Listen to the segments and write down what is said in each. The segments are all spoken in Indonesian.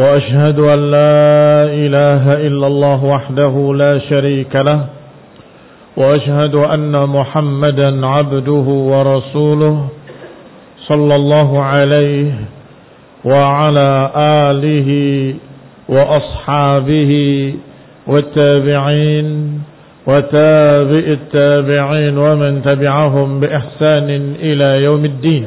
وأشهد أن لا إله إلا الله وحده لا شريك له وأشهد أن محمدا عبده ورسوله صلى الله عليه وعلى آله وأصحابه والتابعين وتابع التابعين ومن تبعهم بإحسان إلى يوم الدين.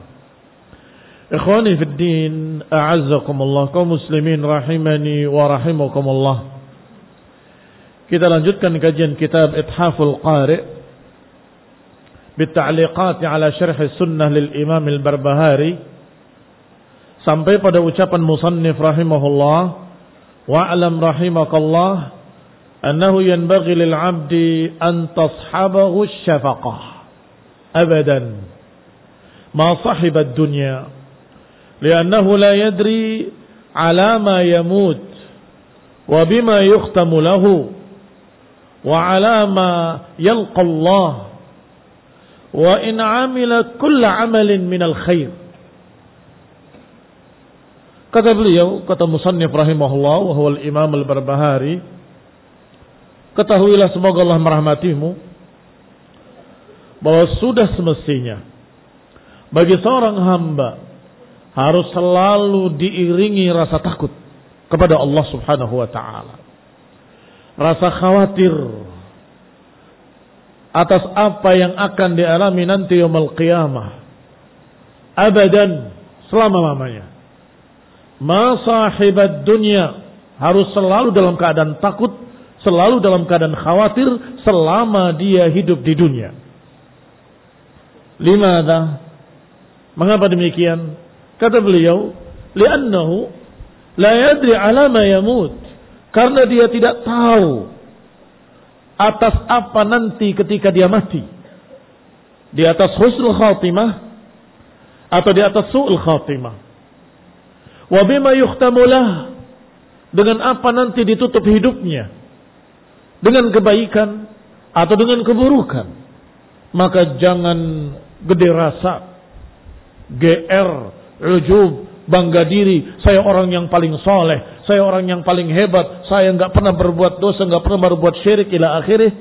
Ikhwani fi din, a'azzakumullah kaum muslimin rahimani wa rahimakumullah. Kita lanjutkan kajian kitab Ithaful Qari bita'liqat ala syarh sunnah lil Imam Al-Barbahari sampai pada ucapan musannif rahimahullah wa'lam rahimakallah annahu yanbaghi lil 'abdi an tashabahu syafaqah abadan ma لأنه لا يدري ala ma yamut wa bima yukhtamu lahu wa ala ma yalqa عمل wa in Kata beliau, kata musannif rahimahullah wa imam al-barbahari Ketahuilah semoga Allah merahmatimu bahwa sudah semestinya bagi seorang hamba harus selalu diiringi rasa takut kepada Allah Subhanahu wa taala. Rasa khawatir atas apa yang akan dialami nanti yaumul qiyamah. Abadan selama-lamanya. Ma sahibat dunia harus selalu dalam keadaan takut, selalu dalam keadaan khawatir selama dia hidup di dunia. Limada? Mengapa demikian? Kata beliau, li'annahu la yadri ala ma yamut. Karena dia tidak tahu atas apa nanti ketika dia mati. Di atas husnul khatimah atau di atas su'ul khatimah. Wa bima yuhtamulah dengan apa nanti ditutup hidupnya. Dengan kebaikan atau dengan keburukan. Maka jangan gede rasa, GR, ujub, bangga diri, saya orang yang paling soleh, saya orang yang paling hebat, saya nggak pernah berbuat dosa, nggak pernah berbuat syirik ila akhirnya.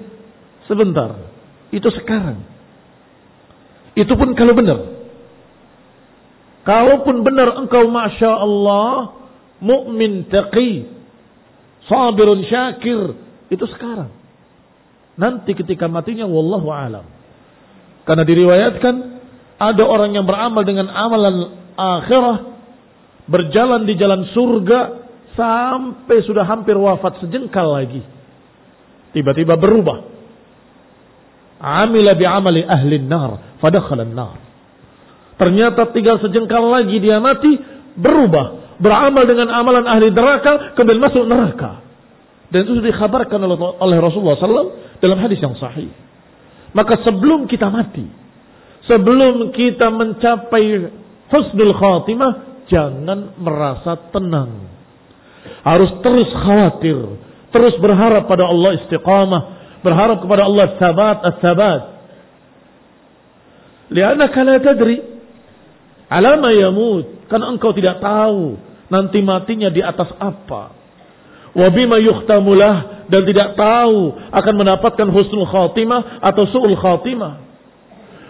Sebentar, itu sekarang. Itu pun kalau benar. Kalaupun benar engkau masya Allah mukmin taqi, sabirun syakir, itu sekarang. Nanti ketika matinya wallahu alam. Karena diriwayatkan ada orang yang beramal dengan amalan akhirah berjalan di jalan surga sampai sudah hampir wafat sejengkal lagi. Tiba-tiba berubah. amila bi amali ahli nar, fadakhala nar. Ternyata tinggal sejengkal lagi dia mati, berubah, beramal dengan amalan ahli neraka, kemudian masuk neraka. Dan itu sudah dikhabarkan oleh Rasulullah SAW dalam hadis yang sahih. Maka sebelum kita mati, sebelum kita mencapai husnul khatimah, jangan merasa tenang. Harus terus khawatir, terus berharap pada Allah istiqamah, berharap kepada Allah sabat as-sabat. Lianaka la tadri alama yamut, kan engkau tidak tahu nanti matinya di atas apa wabima yuhtamulah dan tidak tahu akan mendapatkan husnul khatimah atau su'ul khatimah.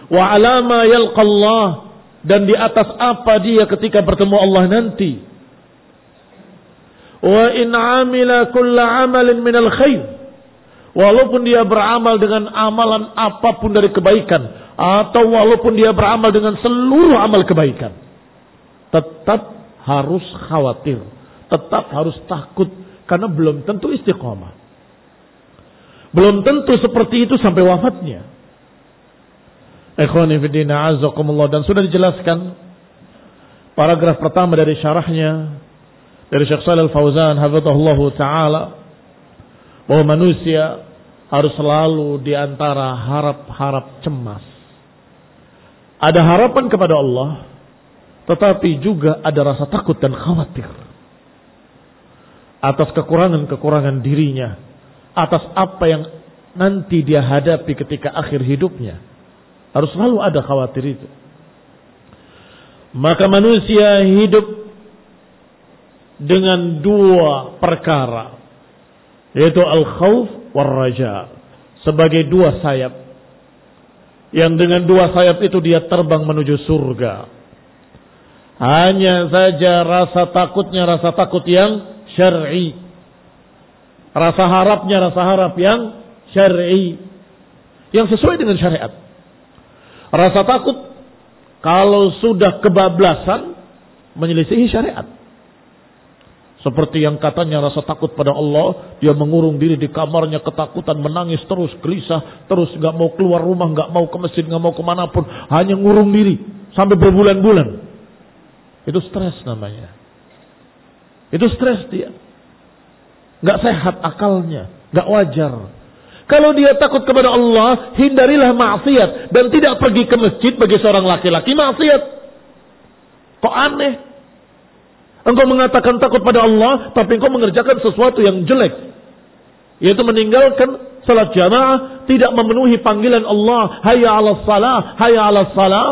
Wa alama yalqallah dan di atas apa dia ketika bertemu Allah nanti. Wa in amila kulla amalin minal khair. Walaupun dia beramal dengan amalan apa pun dari kebaikan. Atau walaupun dia beramal dengan seluruh amal kebaikan. Tetap harus khawatir. Tetap harus takut karena belum tentu istiqomah. Belum tentu seperti itu sampai wafatnya. Ikhwani fidina azakumullah. Dan sudah dijelaskan paragraf pertama dari syarahnya dari Syekh Shalal Fauzan hafizahullah taala bahwa manusia harus selalu di antara harap-harap cemas. Ada harapan kepada Allah, tetapi juga ada rasa takut dan khawatir atas kekurangan-kekurangan dirinya, atas apa yang nanti dia hadapi ketika akhir hidupnya. Harus selalu ada khawatir itu. Maka manusia hidup dengan dua perkara, yaitu al-khawf war raja, sebagai dua sayap. Yang dengan dua sayap itu dia terbang menuju surga. Hanya saja rasa takutnya rasa takut yang syar'i. Rasa harapnya rasa harap yang syar'i. Yang sesuai dengan syariat. Rasa takut kalau sudah kebablasan menyelisihi syariat. Seperti yang katanya rasa takut pada Allah, dia mengurung diri di kamarnya ketakutan, menangis terus, gelisah, terus nggak mau keluar rumah, nggak mau ke masjid, nggak mau ke mana pun, hanya ngurung diri sampai berbulan-bulan. Itu stres namanya. Itu stres dia nggak sehat akalnya, nggak wajar. Kalau dia takut kepada Allah, hindarilah maksiat dan tidak pergi ke masjid bagi seorang laki-laki maksiat. Kok aneh? Engkau mengatakan takut pada Allah, tapi engkau mengerjakan sesuatu yang jelek. Yaitu meninggalkan salat jamaah, tidak memenuhi panggilan Allah, hayya ala salah, hayya ala salah.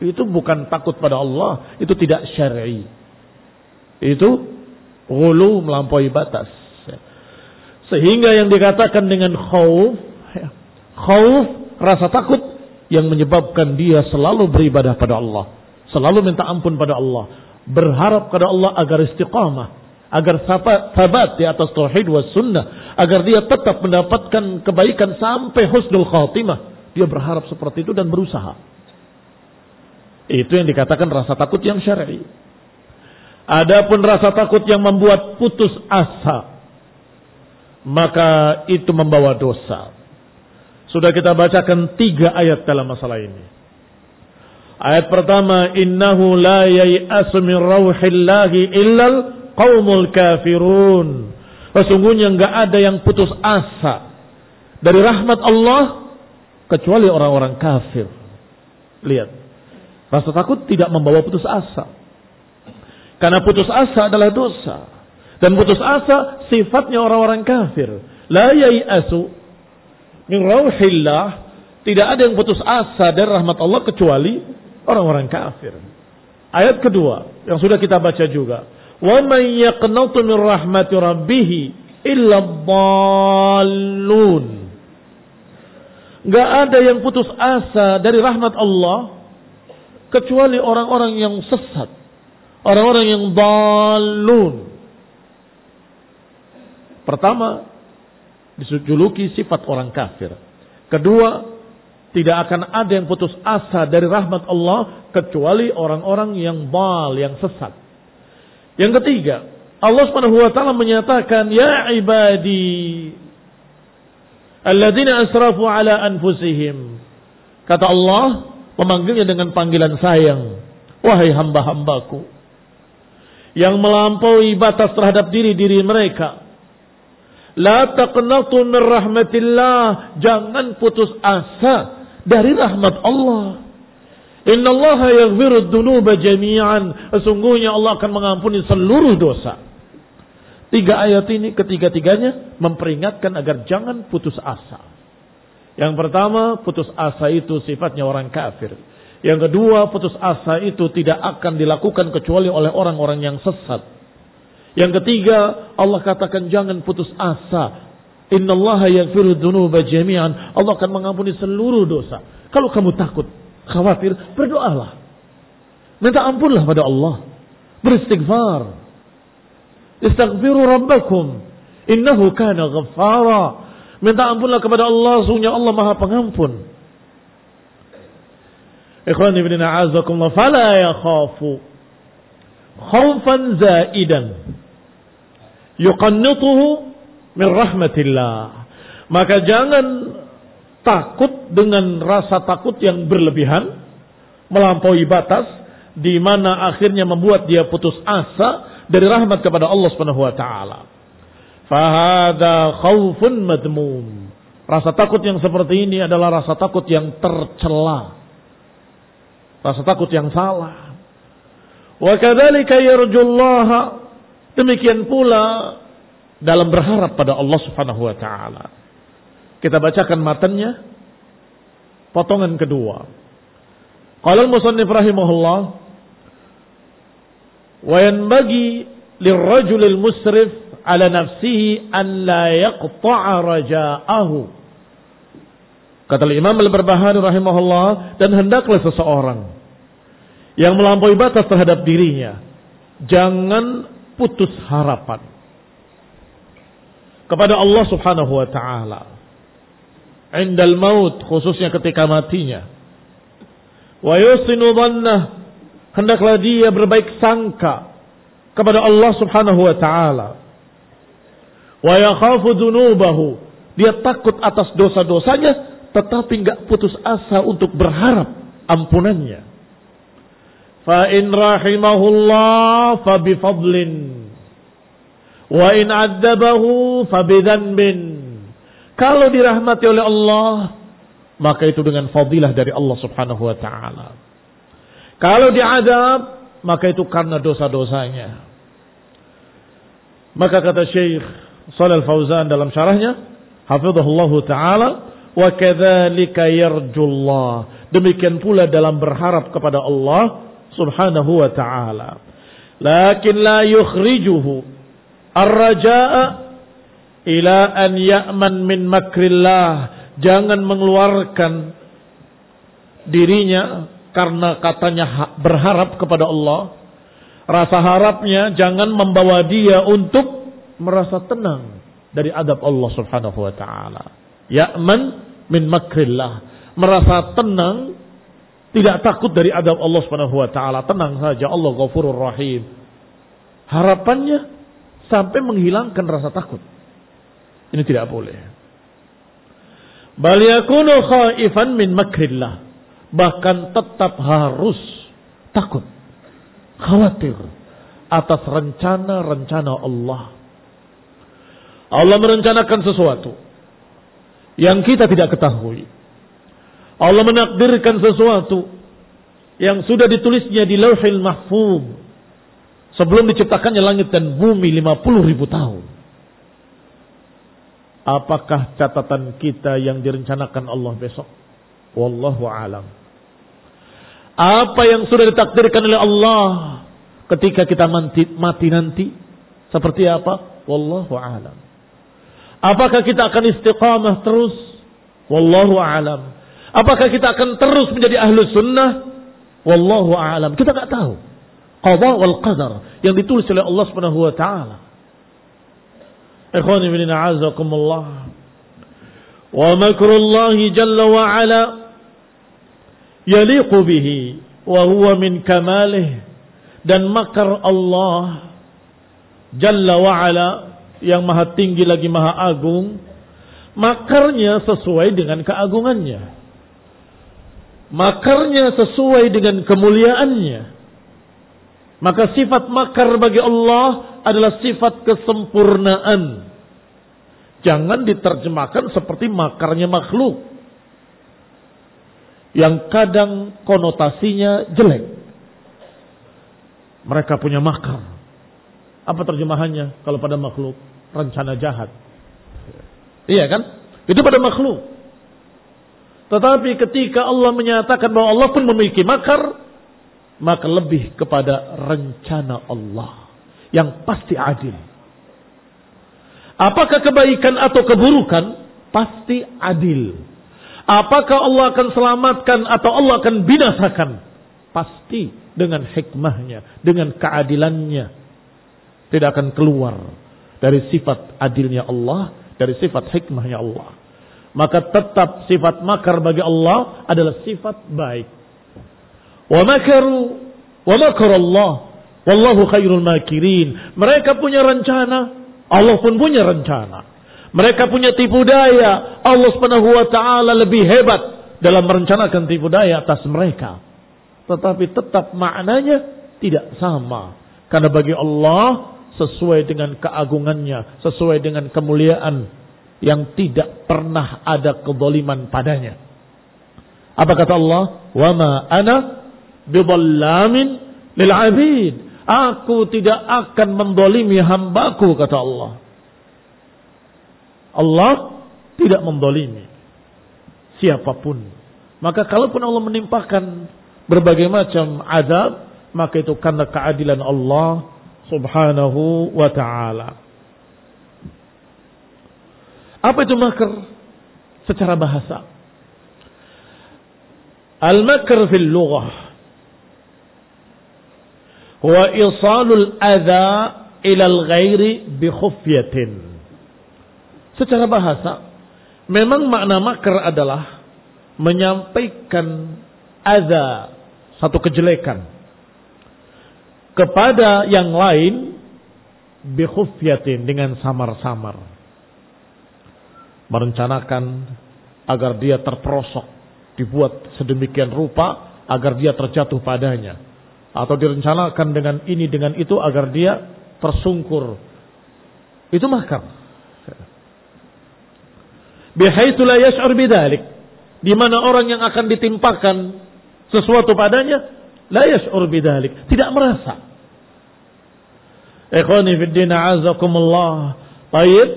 Itu bukan takut pada Allah, itu tidak syar'i. Itu Gulu melampaui batas. Sehingga yang dikatakan dengan khauf, khauf rasa takut yang menyebabkan dia selalu beribadah pada Allah, selalu minta ampun pada Allah, berharap pada Allah agar istiqamah, agar sabat di atas tauhid was sunnah, agar dia tetap mendapatkan kebaikan sampai husnul khatimah. Dia berharap seperti itu dan berusaha. Itu yang dikatakan rasa takut yang syar'i. Adapun rasa takut yang membuat putus asa, maka itu membawa dosa. Sudah kita bacakan tiga ayat dalam masalah ini. Ayat pertama, innahu la yai'asu min rauhillahi illal qaumul kafirun. Sesungguhnya enggak ada yang putus asa dari rahmat Allah kecuali orang-orang kafir. Lihat. Rasa takut tidak membawa putus asa. Karena putus asa adalah dosa. Dan putus asa sifatnya orang-orang kafir. La yai'asu min rauhillah. Tidak ada yang putus asa dari rahmat Allah kecuali orang-orang kafir. Ayat kedua yang sudah kita baca juga. Wa man yaqnatu min rahmati rabbih illa dhallun. Gak ada yang putus asa dari rahmat Allah kecuali orang-orang yang sesat. Orang-orang yang balun. Pertama, disujuluki sifat orang kafir. Kedua, tidak akan ada yang putus asa dari rahmat Allah kecuali orang-orang yang bal, yang sesat. Yang ketiga, Allah Subhanahu wa taala menyatakan, "Ya ibadi, Alladzina asrafu ala anfusihim. Kata Allah memanggilnya dengan panggilan sayang. Wahai hamba-hambaku. Yang melampaui batas terhadap diri-diri mereka. La taqnatu min rahmatillah. Jangan putus asa dari rahmat Allah. Inna Allah yaghfiru dhunuba jami'an. Sesungguhnya Allah akan mengampuni seluruh dosa. Tiga ayat ini ketiga-tiganya memperingatkan agar jangan putus asa. Yang pertama, putus asa itu sifatnya orang kafir. Yang kedua, putus asa itu tidak akan dilakukan kecuali oleh orang-orang yang sesat. Yang ketiga, Allah katakan jangan putus asa. Innallaha yaghfiru dzunuba jami'an. Allah akan mengampuni seluruh dosa. Kalau kamu takut, khawatir, berdoalah. Minta ampunlah pada Allah. Beristighfar. Istaghfiru rabbakum. Innahu kana ghaffara. Minta ampunlah kepada Allah, sungguhnya Allah Maha Pengampun. Ikhwan ibn a'azakumullah fala yakhafu khawfan zaidan yuqannituhu min rahmatillah. Maka jangan takut dengan rasa takut yang berlebihan melampaui batas di mana akhirnya membuat dia putus asa dari rahmat kepada Allah Subhanahu wa taala. Fahada khaufun madmum. Rasa takut yang seperti ini adalah rasa takut yang tercela. Rasa takut yang salah. Wa kadzalika yarjullaha demikian pula dalam berharap pada Allah Subhanahu wa taala. Kita bacakan matanya potongan kedua. Qala al-musannif rahimahullah wa yanbaghi lirrajul al-musrif ala nafsihi an la yaqta'a raja'ahu. Kata Imam Al-Barbahari rahimahullah dan hendaklah seseorang yang melampaui batas terhadap dirinya jangan putus harapan kepada Allah Subhanahu wa taala. Indal maut khususnya ketika matinya. Wa yusinu hendaklah dia berbaik sangka kepada Allah Subhanahu wa taala. Wa yakhafu dzunubahu dia takut atas dosa-dosanya tetapi enggak putus asa untuk berharap ampunannya. Fa in rahimahullah fa bi fadlin Wa in adzabahu fabidzanbin. Kalau dirahmati oleh Allah, maka itu dengan fadilah dari Allah Subhanahu wa taala. Kalau diadab, maka itu karena dosa-dosanya. Maka kata Syekh Shalal Fauzan dalam syarahnya, hafizahullah taala, wa kadzalika yarjullah. Demikian pula dalam berharap kepada Allah Subhanahu wa taala. Lakin la yukhrijuhu Ar-raja'a ila an ya'man min makrillah. Jangan mengeluarkan dirinya karena katanya berharap kepada Allah. Rasa harapnya jangan membawa dia untuk merasa tenang dari adab Allah Subhanahu wa taala. Ya'man min makrillah. Merasa tenang tidak takut dari adab Allah Subhanahu wa taala. Tenang saja Allah Ghafurur Rahim. Harapannya sampai menghilangkan rasa takut. Ini tidak boleh. Min makrillah. Bahkan tetap harus takut. Khawatir atas rencana-rencana Allah. Allah merencanakan sesuatu yang kita tidak ketahui. Allah menakdirkan sesuatu yang sudah ditulisnya di lauhil mahfuz Sebelum diciptakannya langit dan bumi 50 ribu tahun. Apakah catatan kita yang direncanakan Allah besok? Wallahu alam. Apa yang sudah ditakdirkan oleh Allah ketika kita mati, mati nanti? Seperti apa? Wallahu alam. Apakah kita akan istiqamah terus? Wallahu alam. Apakah kita akan terus menjadi ahlu sunnah? Wallahu alam. Kita nggak tahu qada wal qadar yang ditulis oleh Allah Subhanahu wa taala. Ikhwani bin a'azakumullah. Wa makrullah jalla wa ala yaliqu bihi wa huwa min kamalih dan makar Allah jalla wa ala yang maha tinggi lagi maha agung Makarnya sesuai dengan keagungannya. Makarnya sesuai dengan kemuliaannya. Maka sifat makar bagi Allah adalah sifat kesempurnaan. Jangan diterjemahkan seperti makarnya makhluk. Yang kadang konotasinya jelek. Mereka punya makar. Apa terjemahannya kalau pada makhluk? Rencana jahat. Iya kan? Itu pada makhluk. Tetapi ketika Allah menyatakan bahwa Allah pun memiliki makar, maka lebih kepada rencana Allah yang pasti adil. Apakah kebaikan atau keburukan? Pasti adil. Apakah Allah akan selamatkan atau Allah akan binasakan? Pasti dengan hikmahnya, dengan keadilannya. Tidak akan keluar dari sifat adilnya Allah, dari sifat hikmahnya Allah. Maka tetap sifat makar bagi Allah adalah sifat baik. Wa makaru wa makar Allah. Wallahu khairul makirin. Mereka punya rencana, Allah pun punya rencana. Mereka punya tipu daya, Allah Subhanahu wa taala lebih hebat dalam merencanakan tipu daya atas mereka. Tetapi tetap maknanya tidak sama. Karena bagi Allah sesuai dengan keagungannya, sesuai dengan kemuliaan yang tidak pernah ada kedoliman padanya. Apa kata Allah? Wa ma ana bidhallamin lil abid. Aku tidak akan mendolimi hambaku kata Allah. Allah tidak mendolimi siapa pun. Maka kalaupun Allah menimpakan berbagai macam azab, maka itu karena keadilan Allah subhanahu wa ta'ala. Apa itu makar? Secara bahasa. Al-makr fil lughah huwa isalul adha ila al-ghairi bi khufyatin. Secara bahasa, memang makna makar adalah menyampaikan adha, satu kejelekan kepada yang lain bi khufyatin dengan samar-samar merencanakan agar dia terperosok, dibuat sedemikian rupa agar dia terjatuh padanya. Atau direncanakan dengan ini dengan itu agar dia tersungkur. Itu makar. Bihaitsu la yash'ur bidzalik. Di mana orang yang akan ditimpakan sesuatu padanya la yash'ur bidzalik, tidak merasa. Ikhwani fid din azakumullah. Baik,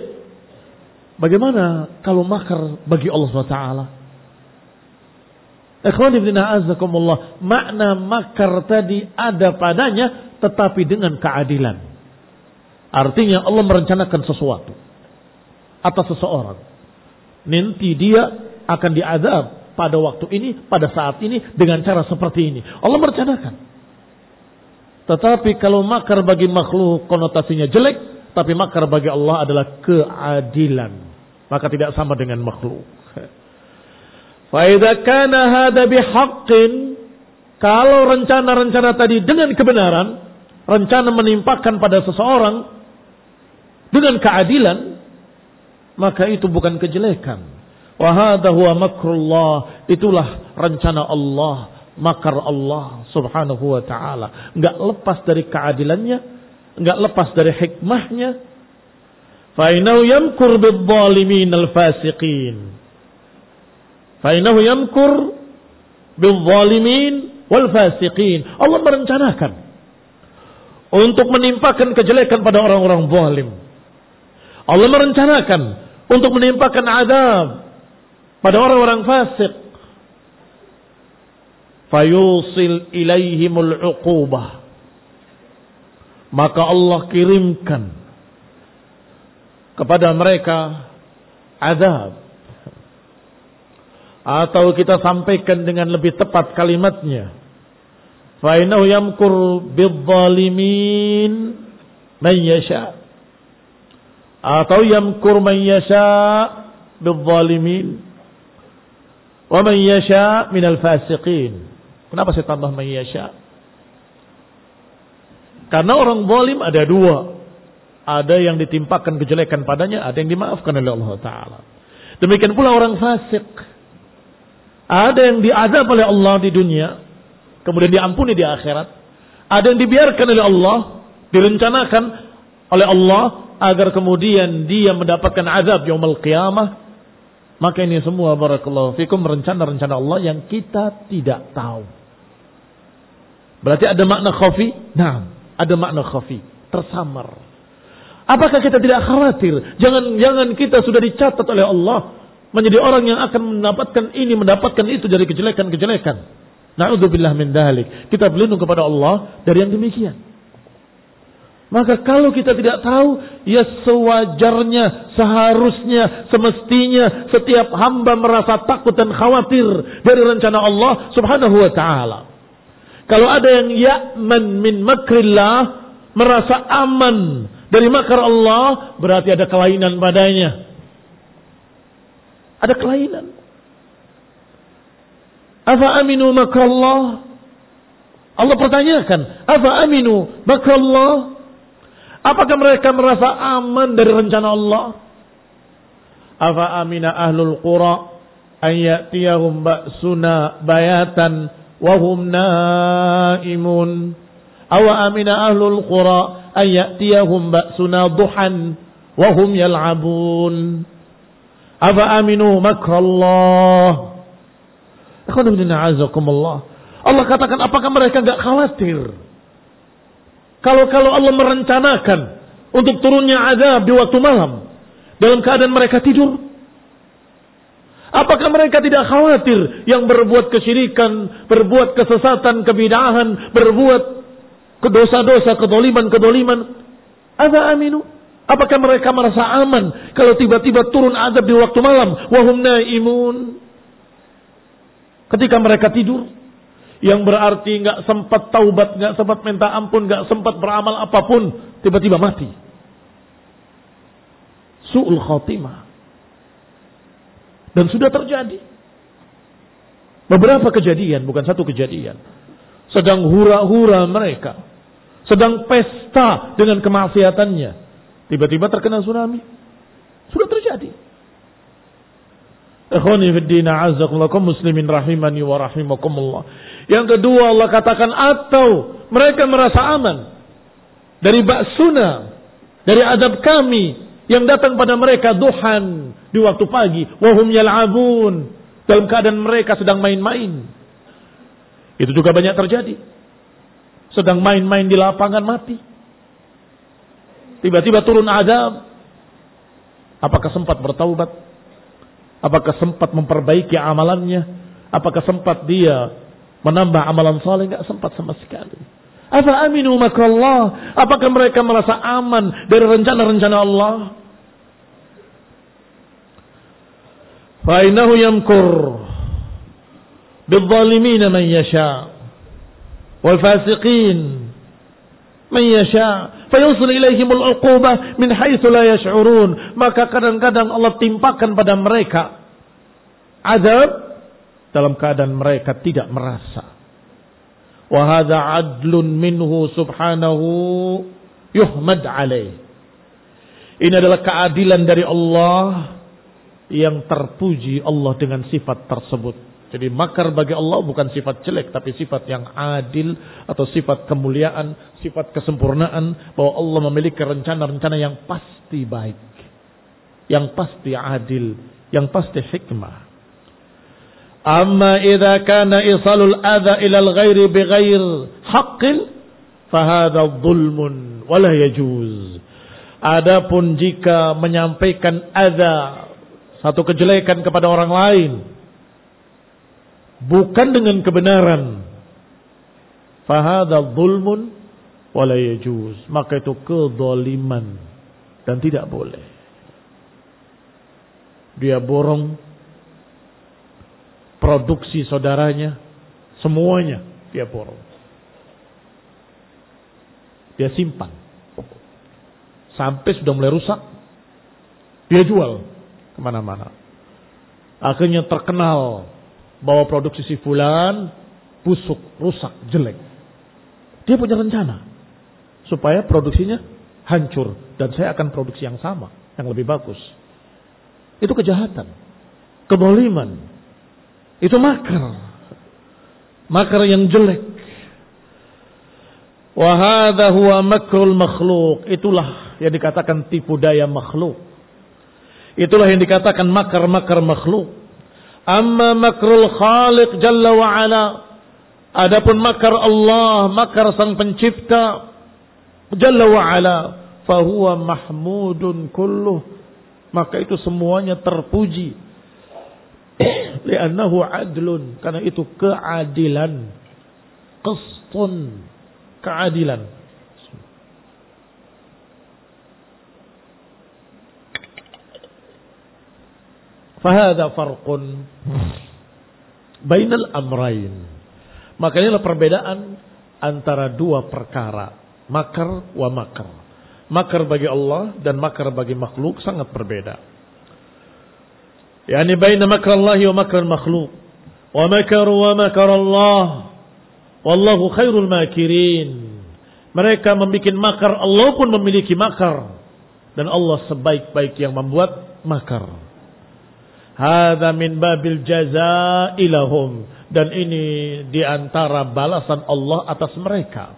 Bagaimana kalau makar bagi Allah SWT? Ikhwan ibn a'azakumullah. Makna makar tadi ada padanya tetapi dengan keadilan. Artinya Allah merencanakan sesuatu. Atas seseorang. Nanti dia akan diadab pada waktu ini, pada saat ini, dengan cara seperti ini. Allah merencanakan. Tetapi kalau makar bagi makhluk konotasinya jelek, tapi makar bagi Allah adalah keadilan maka tidak sama dengan makhluk. Kana hada bihaqqin kalau rencana-rencana tadi dengan kebenaran, rencana menimpakan pada seseorang dengan keadilan, maka itu bukan kejelekan. Wahada huwa makrullah, itulah rencana Allah, makar Allah subhanahu wa ta'ala. Enggak lepas dari keadilannya, enggak lepas dari hikmahnya, Fainahu yamkur bidzalimin al-fasiqin. Fainahu yamkur bidzalimin wal fasiqin. Allah merencanakan untuk menimpakan kejelekan pada orang-orang zalim. Allah merencanakan untuk menimpakan azab pada orang-orang fasik. Fayusil ilaihimul uqubah. Maka Allah kirimkan kepada mereka azab. Atau kita sampaikan dengan lebih tepat kalimatnya. Fa'inahu yamkur bidzalimin man yasha. Atau yamkur man yasha bidzalimin. Wa man yasha minal fasiqin. Kenapa saya tambah man yasha? Karena orang zalim ada dua ada yang ditimpakan kejelekan padanya, ada yang dimaafkan oleh Allah Ta'ala. Demikian pula orang fasik. Ada yang diadab oleh Allah di dunia, kemudian diampuni di akhirat. Ada yang dibiarkan oleh Allah, direncanakan oleh Allah agar kemudian dia mendapatkan azab yaumul qiyamah. Maka ini semua barakallahu fikum rencana-rencana Allah yang kita tidak tahu. Berarti ada makna khafi? Nah, ada makna khafi, tersamar. Apakah kita tidak khawatir? Jangan jangan kita sudah dicatat oleh Allah menjadi orang yang akan mendapatkan ini, mendapatkan itu dari kejelekan-kejelekan. Na'udzubillah min dalik. Kita berlindung kepada Allah dari yang demikian. Maka kalau kita tidak tahu, ya sewajarnya, seharusnya, semestinya setiap hamba merasa takut dan khawatir dari rencana Allah subhanahu wa ta'ala. Kalau ada yang ya'man min makrillah, merasa aman dari makar Allah, berarti ada kelainan padanya. Ada kelainan. Apa aminu makrallah? Allah pertanyakan, apa aminu makrallah? Apakah mereka merasa aman dari rencana Allah? Apa amina ahlul qura an ya'tiyahum ba'suna bayatan wa hum naimun? Awa amina ahlul qura an ya'tiyahum ba'suna duhan wa hum yal'abun? Aba aminu makrallah. Allah katakan apakah mereka enggak khawatir? Kalau kalau Allah merencanakan untuk turunnya azab di waktu malam dalam keadaan mereka tidur, apakah mereka tidak khawatir yang berbuat kesyirikan, berbuat kesesatan, kebidahan, berbuat kedosa-dosa, kedoliman-kedoliman? Ada aminu? Apakah mereka merasa aman kalau tiba-tiba turun azab di waktu malam? Wahum naimun. Ketika mereka tidur. Yang berarti nggak sempat taubat, nggak sempat minta ampun, nggak sempat beramal apa pun. Tiba-tiba mati. Su'ul khotimah. Dan sudah terjadi. Beberapa kejadian, bukan satu kejadian. Sedang hura-hura mereka. Sedang pesta dengan kemaksiatannya Tiba-tiba terkena tsunami. Sudah terjadi. Muslimin rahimani wa rahimakumullah. Yang kedua Allah katakan atau mereka merasa aman dari baksuna, dari adab kami yang datang pada mereka duhan di waktu pagi, wahum yal'abun dalam keadaan mereka sedang main-main. Itu juga banyak terjadi. Sedang main-main di lapangan mati. Tiba-tiba turun azab. Apakah sempat bertaubat? Apakah sempat memperbaiki amalannya? Apakah sempat dia menambah amalan saleh? Enggak sempat sama sekali. Apa aminu makrallah? Apakah mereka merasa aman dari rencana-rencana Allah? Fa'inahu yamkur man yasha wal fasiqin man yasha Fayusul ilaihimul uqubah min haitsu la yash'urun. Maka kadang-kadang Allah timpakan pada mereka azab dalam keadaan mereka tidak merasa. Wa hadza adlun minhu subhanahu yuhmad alaih. Ini adalah keadilan dari Allah yang terpuji Allah dengan sifat tersebut. Jadi makar bagi Allah bukan sifat jelek tapi sifat yang adil atau sifat kemuliaan, sifat kesempurnaan bahwa Allah memiliki rencana-rencana yang pasti baik, yang pasti adil, yang pasti hikmah. Amma idza kana isalul adha ila al-ghairi bighair haqqin fahadha dhulmun wala yajuz. Adapun jika menyampaikan adha satu kejelekan kepada orang lain bukan dengan kebenaran. Fahada zulmun wala. Maka itu kedoliman dan tidak boleh. Dia borong produksi saudaranya, semuanya dia borong. Dia simpan. Sampai sudah mulai rusak, dia jual ke mana-mana. Akhirnya terkenal bahwa produksi si fulan busuk, rusak, jelek. Dia punya rencana supaya produksinya hancur dan saya akan produksi yang sama, yang lebih bagus. Itu kejahatan. keboliman. Itu makar. Makar yang jelek. Wahada huwa makrul makhluk. Itulah yang dikatakan tipu daya makhluk. Itulah yang dikatakan makar-makar makhluk. Amma makrul khaliq jalla wa ala. Adapun makar Allah, makar sang pencipta jalla wa ala. Fahuwa mahmudun kulluh. Maka itu semuanya terpuji. Liannahu adlun. Karena itu keadilan. Qistun. Keadilan. Fahada farqun bainal amrain. Maka inilah perbedaan antara dua perkara. Makar wa makar. Makar bagi Allah dan makar bagi makhluk sangat berbeda. Yani baina makar Allah wa makar makhluk. Wa makar wa makar Allah. Wallahu khairul makirin. Mereka membuat makar, Allah pun memiliki makar. Dan Allah sebaik-baik yang membuat makar. Hada min babil jazailahum. Dan ini di antara balasan Allah atas mereka.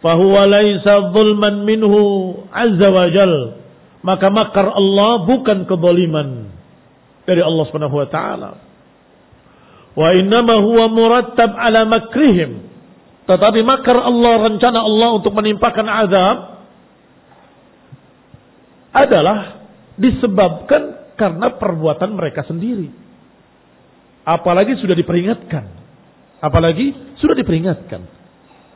Fahuwa laisa zulman minhu azza wa jal. Maka makar Allah bukan keboliman dari Allah subhanahu wa ta'ala. Wa innama huwa murattab ala makrihim. Tetapi makar Allah, rencana Allah untuk menimpakan azab adalah disebabkan karena perbuatan mereka sendiri. Apalagi sudah diperingatkan. Apalagi sudah diperingatkan.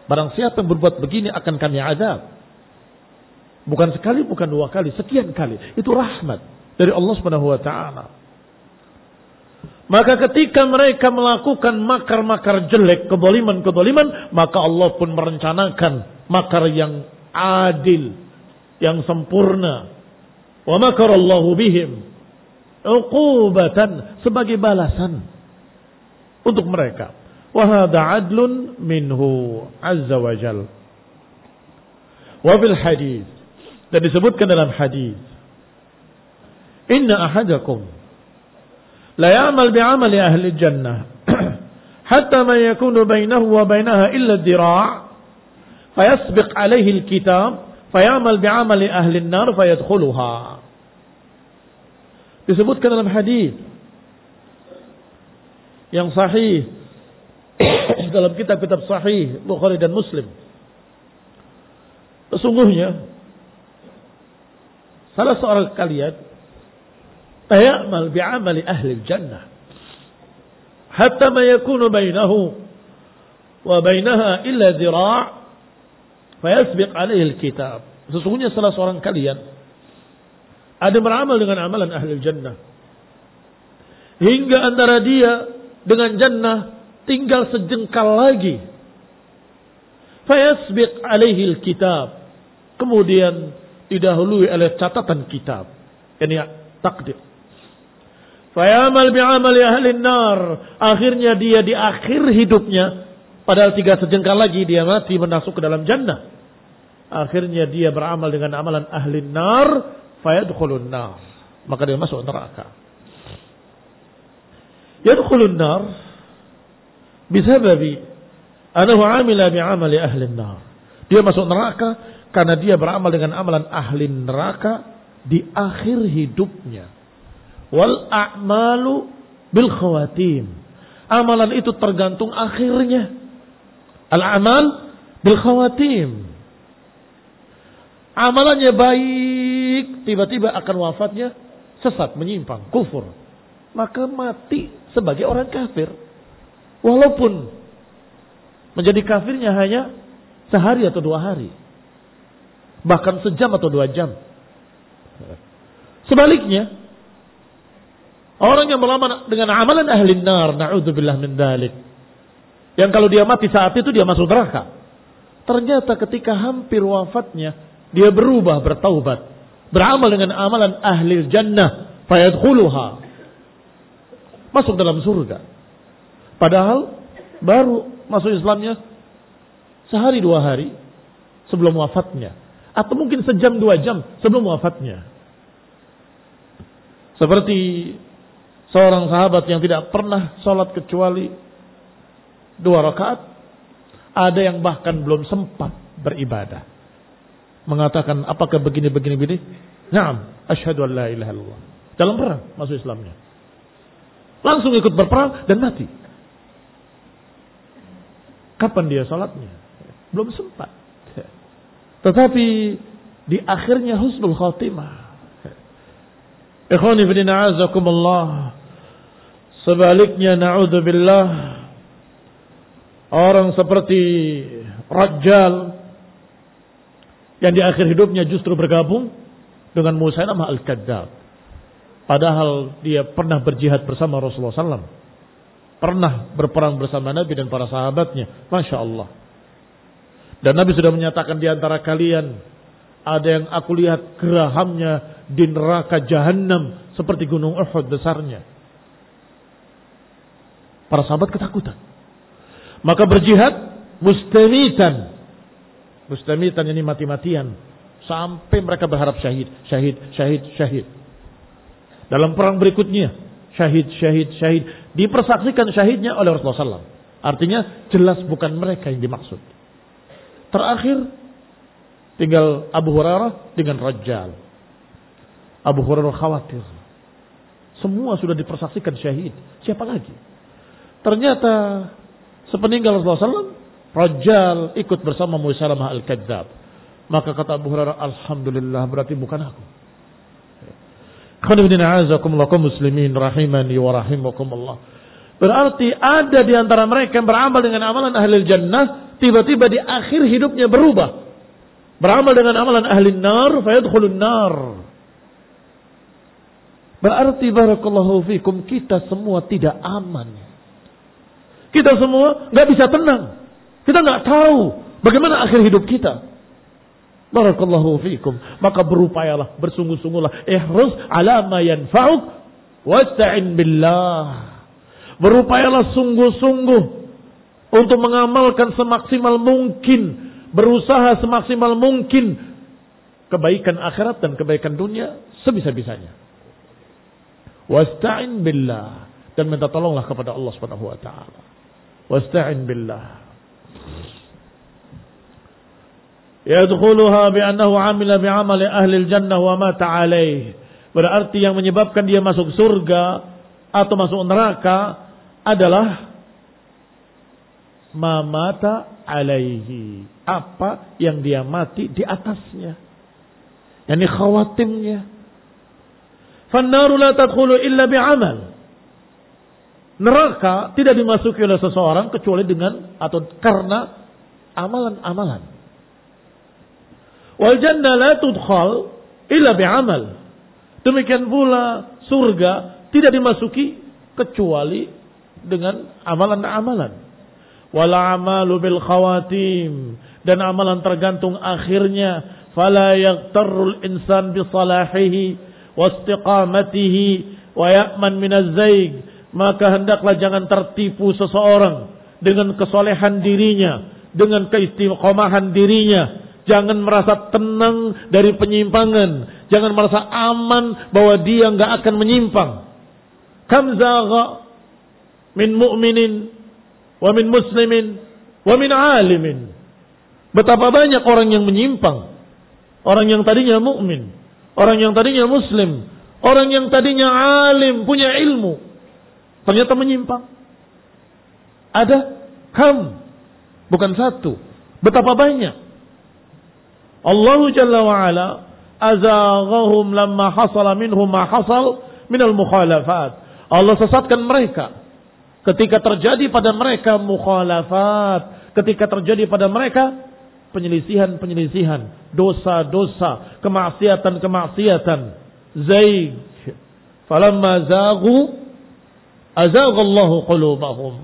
Barang siapa yang berbuat begini akan kami azab. Bukan sekali, bukan dua kali, sekian kali. Itu rahmat dari Allah Subhanahu wa taala. Maka ketika mereka melakukan makar-makar jelek, keboliman-keboliman, maka Allah pun merencanakan makar yang adil, yang sempurna. Wa makarallahu bihim uqubatan sebagai balasan untuk mereka. Wa hadha adlun minhu azza wa jal. Wa bil hadis dan disebutkan dalam hadis Inna ahadakum la ya'mal bi'amali ahli jannah hatta ma yakunu bainahu wa bainaha illa dira' fayasbiq alaihi alkitab fayamal bi'amali ahli an-nar fayadkhuluha Disebutkan dalam hadis yang sahih dalam kitab-kitab sahih Bukhari dan Muslim. Sesungguhnya salah seorang kalian ayamal bi'amali ahli jannah hatta ma yakunu bainahu wa bainaha illa dhira' fayasbiq alaihi alkitab. Sesungguhnya salah seorang kalian ada beramal dengan amalan ahli jannah. Hingga antara dia dengan jannah tinggal sejengkal lagi. Fayasbiq alaihi kitab. Kemudian didahului oleh catatan kitab. Ini takdir. Fayamal bi'amali ahli nar. Akhirnya dia di akhir hidupnya. Padahal tiga sejengkal lagi dia mati masuk ke dalam jannah. Akhirnya dia beramal dengan amalan ahli nar fayadkhulun nar. Maka dia masuk neraka. Yadkhulun nar bisababi anahu amila bi'amali ahli nar. Dia masuk neraka karena dia beramal dengan amalan ahli neraka di akhir hidupnya. Wal a'malu bil khawatim. Amalan itu tergantung akhirnya. Al-amal bil khawatim. Amalannya baik, tiba-tiba akan wafatnya sesat, menyimpang, kufur. Maka mati sebagai orang kafir. Walaupun menjadi kafirnya hanya sehari atau dua hari. Bahkan sejam atau dua jam. Sebaliknya, orang yang beramal dengan amalan ahli nar, na'udzubillah min dalik. Yang kalau dia mati saat itu dia masuk neraka. Ternyata ketika hampir wafatnya, dia berubah, bertaubat. Beramal dengan amalan ahli jannah. Fayadkhuluha. Masuk dalam surga. Padahal baru masuk Islamnya sehari dua hari sebelum wafatnya. Atau mungkin sejam dua jam sebelum wafatnya. Seperti seorang sahabat yang tidak pernah sholat kecuali dua rakaat. Ada yang bahkan belum sempat beribadah. Mengatakan apakah begini begini begini? Naam, asyhadu an la ilaha illallah. Dalam perang masuk Islamnya. Langsung ikut berperang dan mati. Kapan dia sholatnya? Belum sempat. Tetapi di akhirnya husnul khatimah. Ikhwani fidina azakumullah. Sebaliknya na'udzubillah. Orang seperti Rajjal. Yang di akhir hidupnya justru bergabung dengan Musailamah al-Kadzab. Padahal dia pernah berjihad bersama Rasulullah SAW. Pernah berperang bersama Nabi dan para sahabatnya. Masya Allah. Dan Nabi sudah menyatakan di antara kalian ada yang aku lihat gerahamnya di neraka jahanam seperti gunung Uhud besarnya. Para sahabat ketakutan. Maka berjihad mustamitan. Mustamitan ini mati-matian. Sampai mereka berharap syahid, syahid, syahid, syahid. Dalam perang berikutnya, syahid, syahid, syahid. Dipersaksikan syahidnya oleh Rasulullah SAW. Artinya jelas bukan mereka yang dimaksud. Terakhir Tinggal Abu Hurairah dengan Rajjal. Abu Hurairah khawatir. Semua sudah dipersaksikan syahid. Siapa lagi? Ternyata sepeninggal Rasulullah SAW, Rajjal ikut bersama Musalamah al-Kadzab. Maka kata Abu Hurairah, Alhamdulillah berarti bukan aku. muslimin rahimani wa rahimakumullah. Berarti ada di antara mereka yang beramal dengan amalan ahli jannah, tiba-tiba di akhir hidupnya berubah beramal dengan amalan ahli nar, fayadkhulun nar. Berarti barakallahu fikum kita semua tidak aman. Kita semua nggak bisa tenang. Kita nggak tahu bagaimana akhir hidup kita. Barakallahu fikum. Maka berupayalah, bersungguh-sungguhlah. Ihras ala ma yanfa'uk wasta'in billah. Berupayalah sungguh-sungguh untuk mengamalkan semaksimal mungkin berusaha semaksimal mungkin kebaikan akhirat dan kebaikan dunia sebisa-bisanya. Wasta'in billah dan minta tolonglah kepada Allah Subhanahu wa taala. Wasta'in billah. Yadkhuluha bi'annahu 'amila bi'amali ahli al-jannah wa mata 'alaih. Berarti yang menyebabkan dia masuk surga atau masuk neraka adalah mamata alaihi. Apa yang dia mati di atasnya. Yani khawatimnya. Fannaru la tadkhulu illa bi'amal. Neraka tidak dimasuki oleh seseorang kecuali dengan atau karena amalan-amalan. Wal jannah la tudkhal illa bi'amal. Demikian pula surga tidak dimasuki kecuali dengan amalan-amalan wal amalu bil khawatim dan amalan tergantung akhirnya fala yaghtarrul insan bi salahihi wa istiqamatihi wa ya'man min az-zaig maka hendaklah jangan tertipu seseorang dengan kesolehan dirinya dengan keistiqomahan dirinya jangan merasa tenang dari penyimpangan jangan merasa aman bahwa dia nggak akan menyimpang kam min mu'minin wa min muslimin wa min alimin. Betapa banyak orang yang menyimpang. Orang yang tadinya mukmin, orang yang tadinya muslim, orang yang tadinya alim, punya ilmu, ternyata menyimpang. Ada kam, bukan satu. Betapa banyak. Allah Jalla wa ala azaghahum lamma hasala minhum ma hasal minal mukhalafat. Allah sesatkan mereka Ketika terjadi pada mereka mukhalafat, ketika terjadi pada mereka penyelisihan-penyelisihan, dosa-dosa, kemaksiatan-kemaksiatan, zaig. Falamma zagu azaghallahu qulubahum.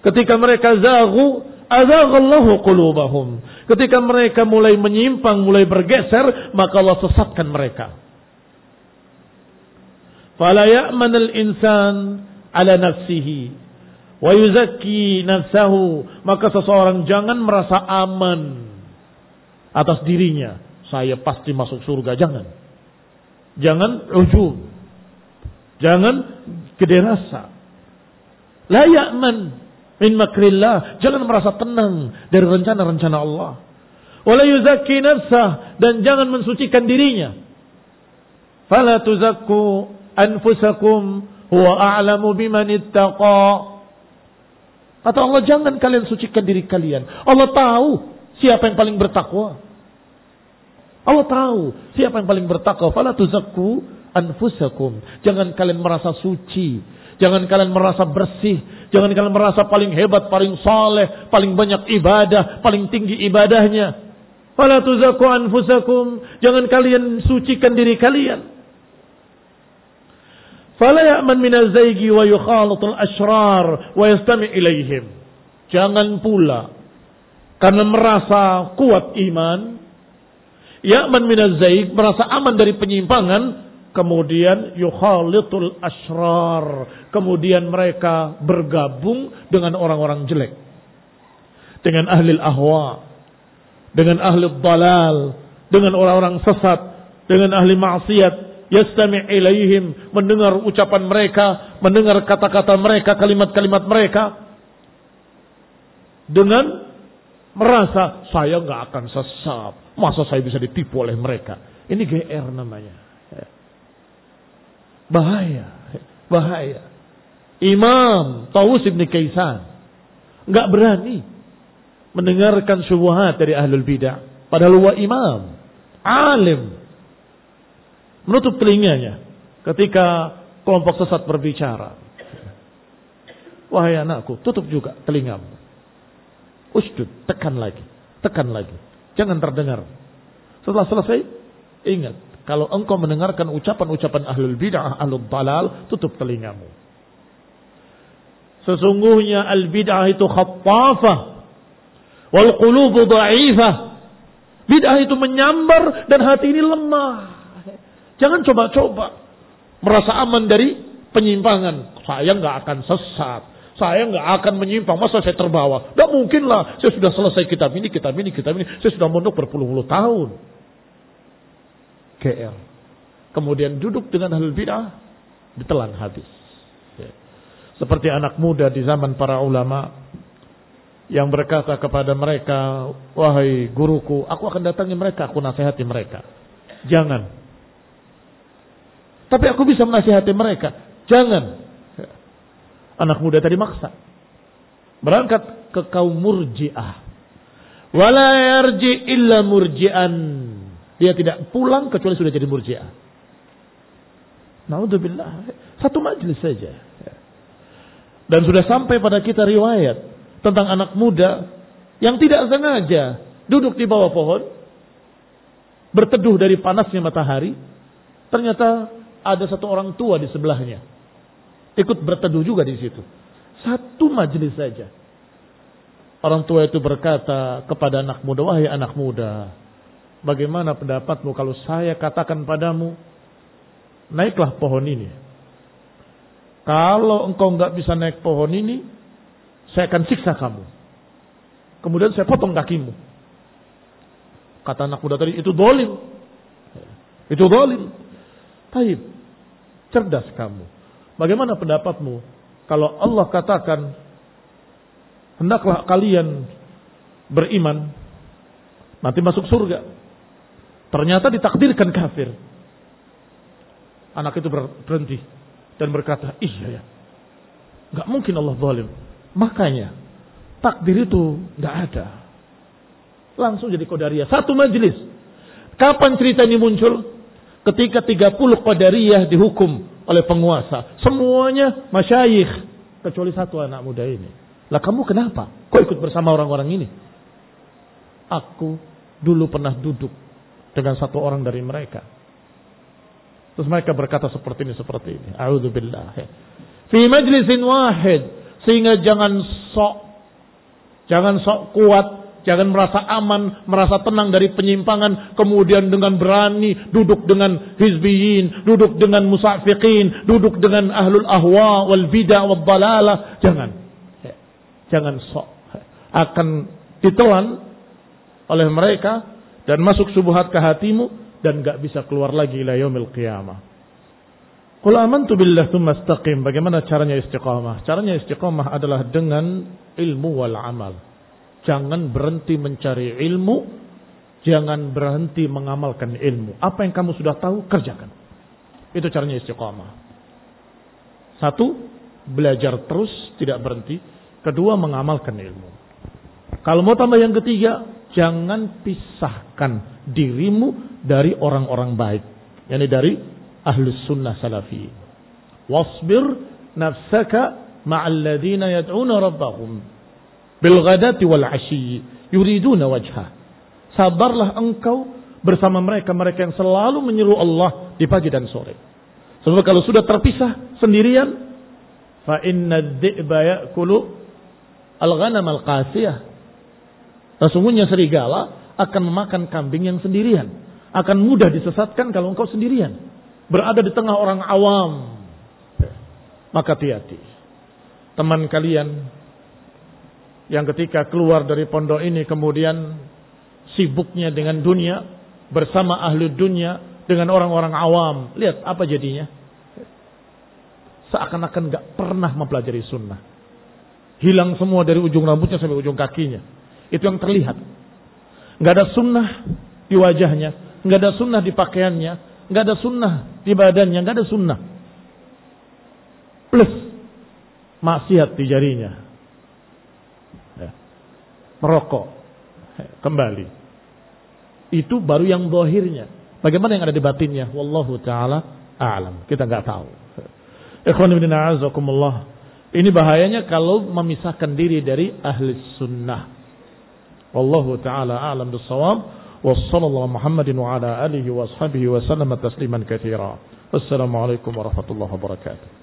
Ketika mereka zagu azaghallahu qulubahum. Ketika mereka mulai menyimpang, mulai bergeser, maka Allah sesatkan mereka. Fala ya'manal insan ala nafsihi wa yuzakki nafsahu maka seseorang jangan merasa aman atas dirinya saya pasti masuk surga jangan jangan ujub jangan gede rasa. La ya'man min makrillah. Jangan merasa tenang dari rencana-rencana Allah. Wala yuzakki nafsah. Dan jangan mensucikan dirinya. Fala tuzakku anfusakum huwa a'lamu biman ittaqa. Kata Allah, jangan kalian sucikan diri kalian. Allah tahu siapa yang paling bertakwa. Allah tahu siapa yang paling bertakwa. Fala tuzakku anfusakum. Jangan kalian merasa suci. Jangan kalian merasa bersih. Jangan kalian merasa paling hebat, paling saleh, paling banyak ibadah, paling tinggi ibadahnya. Fala tuzakku anfusakum. Jangan kalian sucikan diri kalian. Fala ya'man minal zaygi wa yukhalatul ashrar wa yastami ilaihim. Jangan pula karena merasa kuat iman, ya'man minal zayg, merasa aman dari penyimpangan, kemudian yukhalitul ashrar, kemudian mereka bergabung dengan orang-orang jelek. Dengan ahli ahwa, dengan ahli dalal, dengan orang-orang sesat, dengan ahli maksiat, yastami' ilaihim, mendengar ucapan mereka, mendengar kata-kata mereka, kalimat-kalimat mereka. Dengan merasa saya nggak akan sesat. Masa saya bisa ditipu oleh mereka? Ini GR namanya. Bahaya, bahaya. Imam Tawus ibn Kaisan nggak berani mendengarkan syubhat dari ahlul bidah. Padahal wa imam, alim, menutup telinganya ketika kelompok sesat berbicara. Wahai anakku, tutup juga telingamu. Usjud, tekan lagi, tekan lagi. Jangan terdengar. Setelah selesai, ingat, kalau engkau mendengarkan ucapan-ucapan ahlul bid'ah, ahlul balal, tutup telingamu. Sesungguhnya al-bid'ah itu khattafah. Wal qulubu da'ifah. Bid'ah itu menyambar dan hati ini lemah. Jangan coba-coba merasa aman dari penyimpangan. Saya nggak akan sesat. Saya nggak akan menyimpang. Masa saya terbawa? Tidak mungkin lah. Saya sudah selesai kitab ini, kitab ini, kitab ini. Saya sudah mondok berpuluh-puluh tahun. GL. Kemudian duduk dengan hal bid'ah. Ditelan habis. Ya. Seperti anak muda di zaman para ulama. Yang berkata kepada mereka. Wahai guruku, aku akan datangi mereka. Aku nasihati mereka. Jangan tapi aku bisa menasihati mereka. Jangan. Anak muda tadi maksa. Berangkat ke kaum murjiah. Wala yarji illa murjian. Dia tidak pulang kecuali sudah jadi murjiah. Naudzubillah. Satu majelis saja. Dan sudah sampai pada kita riwayat tentang anak muda yang tidak sengaja duduk di bawah pohon, berteduh dari panasnya matahari, ternyata ada satu orang tua di sebelahnya. Ikut berteduh juga di situ. Satu majelis saja. Orang tua itu berkata kepada anak muda, wahai anak muda, bagaimana pendapatmu kalau saya katakan padamu, naiklah pohon ini. Kalau engkau nggak bisa naik pohon ini, saya akan siksa kamu. Kemudian saya potong kakimu. Kata anak muda tadi, itu dolim. Itu dolim. Taib. Cerdas kamu. Bagaimana pendapatmu kalau Allah katakan hendaklah kalian beriman nanti masuk surga. Ternyata ditakdirkan kafir. Anak itu berhenti dan berkata, iya ya. Gak mungkin Allah zalim. Makanya takdir itu gak ada. Langsung jadi kodaria. Satu majelis. Kapan cerita ini muncul? ketika 30 Qadariyah dihukum oleh penguasa. Semuanya masyayikh. Kecuali satu anak muda ini. Lah kamu kenapa? Kok ikut bersama orang-orang ini? Aku dulu pernah duduk dengan satu orang dari mereka. Terus mereka berkata seperti ini, seperti ini. A'udzubillah. Fi majlisin wahid. Sehingga jangan sok. Jangan sok kuat Jangan merasa aman, merasa tenang dari penyimpangan. Kemudian dengan berani duduk dengan hizbiyin, duduk dengan musafiqin, duduk dengan ahlul ahwa wal bidah wal balalah. Jangan. Jangan sok. Akan ditelan oleh mereka dan masuk subuhat ke hatimu dan gak bisa keluar lagi ila yaumil qiyamah. Qul amantu billah thumma istaqim. Bagaimana caranya istiqamah? Caranya istiqamah adalah dengan ilmu wal amal. Jangan berhenti mencari ilmu, jangan berhenti mengamalkan ilmu. Apa yang kamu sudah tahu, kerjakan. Itu caranya istiqamah. Satu, belajar terus, tidak berhenti. Kedua, mengamalkan ilmu. Kalau mau tambah yang ketiga, jangan pisahkan dirimu dari orang-orang baik. Yani dari ahlus sunnah salafi. Wasbir nafsaka ma'al ladhina yad'una rabbahum bil ghadati wal ashi yuriduna wajha. Sabarlah engkau bersama mereka-mereka yang selalu menyeru Allah di pagi dan sore. Sebab kalau sudah terpisah sendirian, fa inna ya'kulu al-ghanam al-qasiyah. Sesungguhnya serigala akan memakan kambing yang sendirian. Akan mudah disesatkan kalau engkau sendirian berada di tengah orang awam, maka hati-hati. Teman kalian yang ketika keluar dari pondok ini kemudian sibuknya dengan dunia bersama ahli dunia dengan orang-orang awam. Lihat apa jadinya. Seakan-akan gak pernah mempelajari sunnah. Hilang semua dari ujung rambutnya sampai ujung kakinya. Itu yang terlihat. Gak ada sunnah di wajahnya. Gak ada sunnah di pakaiannya nggak ada sunnah di badannya, nggak ada sunnah. Plus maksiat di jarinya. Ya. Merokok kembali. Itu baru yang dohirnya. Bagaimana yang ada di batinnya? Wallahu taala a'lam. Kita nggak tahu. Ikhwan. Ini bahayanya kalau memisahkan diri dari ahli sunnah. Wallahu taala a'lam bisawab. وصلى الله محمد وعلى آله وأصحابه وسلم تسليما كثيرا والسلام عليكم ورحمة الله وبركاته